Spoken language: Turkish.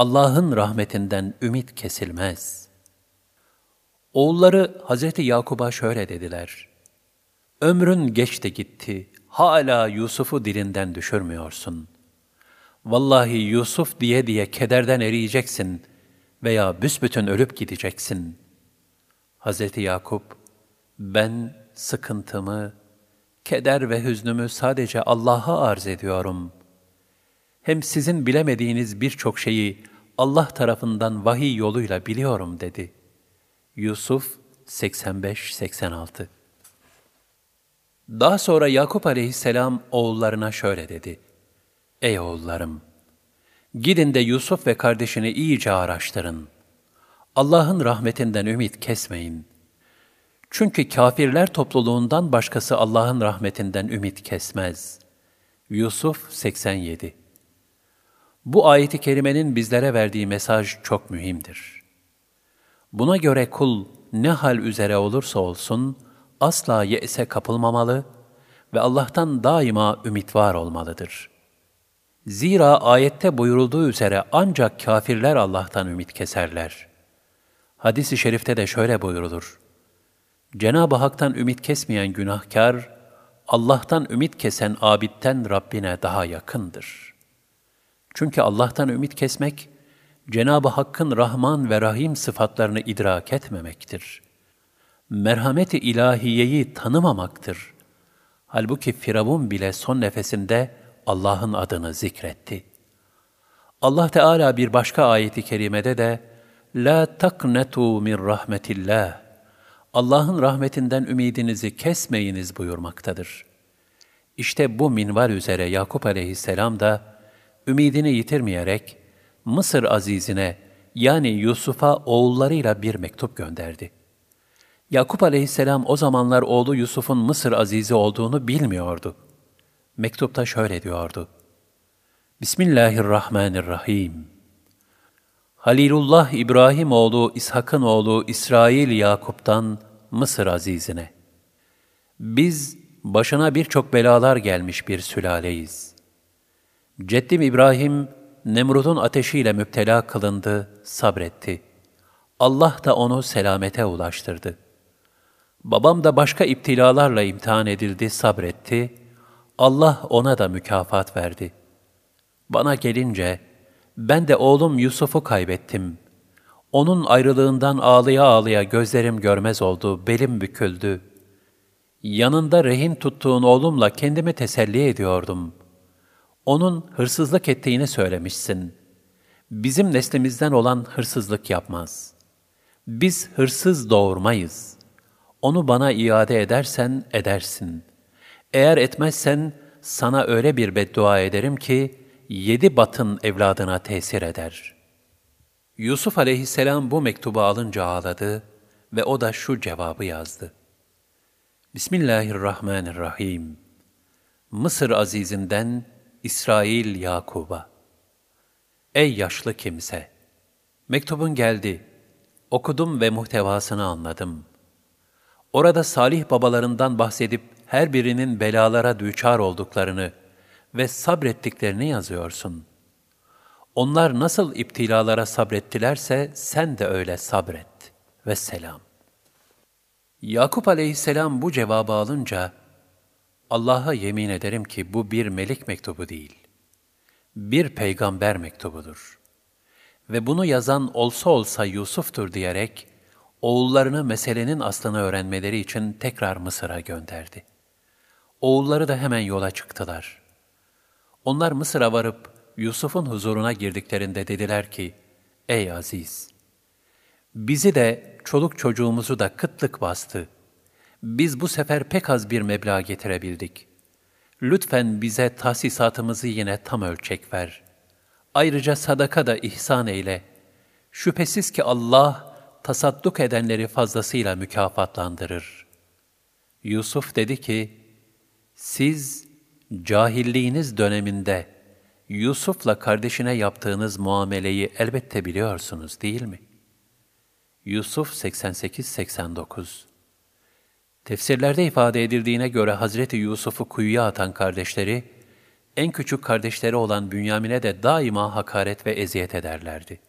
Allah'ın rahmetinden ümit kesilmez. Oğulları Hazreti Yakub'a şöyle dediler. Ömrün geçti gitti, hala Yusuf'u dilinden düşürmüyorsun. Vallahi Yusuf diye diye kederden eriyeceksin veya büsbütün ölüp gideceksin. Hazreti Yakup, ben sıkıntımı, keder ve hüznümü sadece Allah'a arz ediyorum. Hem sizin bilemediğiniz birçok şeyi Allah tarafından vahiy yoluyla biliyorum dedi. Yusuf 85-86 Daha sonra Yakup aleyhisselam oğullarına şöyle dedi. Ey oğullarım! Gidin de Yusuf ve kardeşini iyice araştırın. Allah'ın rahmetinden ümit kesmeyin. Çünkü kafirler topluluğundan başkası Allah'ın rahmetinden ümit kesmez. Yusuf 87 Bu ayeti kerimenin bizlere verdiği mesaj çok mühimdir. Buna göre kul ne hal üzere olursa olsun asla ye'se kapılmamalı ve Allah'tan daima ümit var olmalıdır. Zira ayette buyurulduğu üzere ancak kafirler Allah'tan ümit keserler. Hadis-i şerifte de şöyle buyurulur. Cenab-ı Hak'tan ümit kesmeyen günahkar, Allah'tan ümit kesen abitten Rabbine daha yakındır. Çünkü Allah'tan ümit kesmek, Cenab-ı Hakk'ın Rahman ve Rahim sıfatlarını idrak etmemektir. Merhameti ilahiyeyi tanımamaktır. Halbuki Firavun bile son nefesinde Allah'ın adını zikretti. Allah Teala bir başka ayeti kerimede de La taknetu min rahmetillah Allah'ın rahmetinden ümidinizi kesmeyiniz buyurmaktadır. İşte bu minval üzere Yakup aleyhisselam da ümidini yitirmeyerek Mısır azizine yani Yusuf'a oğullarıyla bir mektup gönderdi. Yakup aleyhisselam o zamanlar oğlu Yusuf'un Mısır azizi olduğunu bilmiyordu. Mektupta şöyle diyordu. Bismillahirrahmanirrahim. Halilullah İbrahim oğlu İshak'ın oğlu İsrail Yakup'tan Mısır azizine. Biz başına birçok belalar gelmiş bir sülaleyiz. Ceddim İbrahim, Nemrut'un ateşiyle müptela kılındı, sabretti. Allah da onu selamete ulaştırdı. Babam da başka iptilalarla imtihan edildi, sabretti. Allah ona da mükafat verdi. Bana gelince, ben de oğlum Yusuf'u kaybettim. Onun ayrılığından ağlıya ağlıya gözlerim görmez oldu, belim büküldü. Yanında rehin tuttuğun oğlumla kendimi teselli ediyordum. Onun hırsızlık ettiğini söylemişsin. Bizim neslimizden olan hırsızlık yapmaz. Biz hırsız doğurmayız. Onu bana iade edersen edersin. Eğer etmezsen sana öyle bir beddua ederim ki, yedi batın evladına tesir eder. Yusuf aleyhisselam bu mektubu alınca ağladı ve o da şu cevabı yazdı. Bismillahirrahmanirrahim. Mısır azizinden İsrail Yakub'a. Ey yaşlı kimse! Mektubun geldi. Okudum ve muhtevasını anladım. Orada salih babalarından bahsedip her birinin belalara düçar olduklarını, ve sabrettiklerini yazıyorsun. Onlar nasıl iptilalara sabrettilerse sen de öyle sabret. Ve selam. Yakup aleyhisselam bu cevabı alınca, Allah'a yemin ederim ki bu bir melik mektubu değil, bir peygamber mektubudur. Ve bunu yazan olsa olsa Yusuf'tur diyerek, oğullarını meselenin aslını öğrenmeleri için tekrar Mısır'a gönderdi. Oğulları da hemen yola çıktılar.'' Onlar Mısır'a varıp Yusuf'un huzuruna girdiklerinde dediler ki, Ey Aziz! Bizi de, çoluk çocuğumuzu da kıtlık bastı. Biz bu sefer pek az bir meblağ getirebildik. Lütfen bize tahsisatımızı yine tam ölçek ver. Ayrıca sadaka da ihsan eyle. Şüphesiz ki Allah, tasadduk edenleri fazlasıyla mükafatlandırır. Yusuf dedi ki, siz cahilliğiniz döneminde Yusuf'la kardeşine yaptığınız muameleyi elbette biliyorsunuz değil mi? Yusuf 88-89 Tefsirlerde ifade edildiğine göre Hazreti Yusuf'u kuyuya atan kardeşleri, en küçük kardeşleri olan Bünyamin'e de daima hakaret ve eziyet ederlerdi.